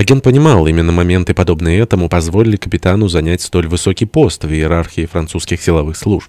Агент понимал, именно моменты, подобные этому, позволили капитану занять столь высокий пост в иерархии французских силовых служб.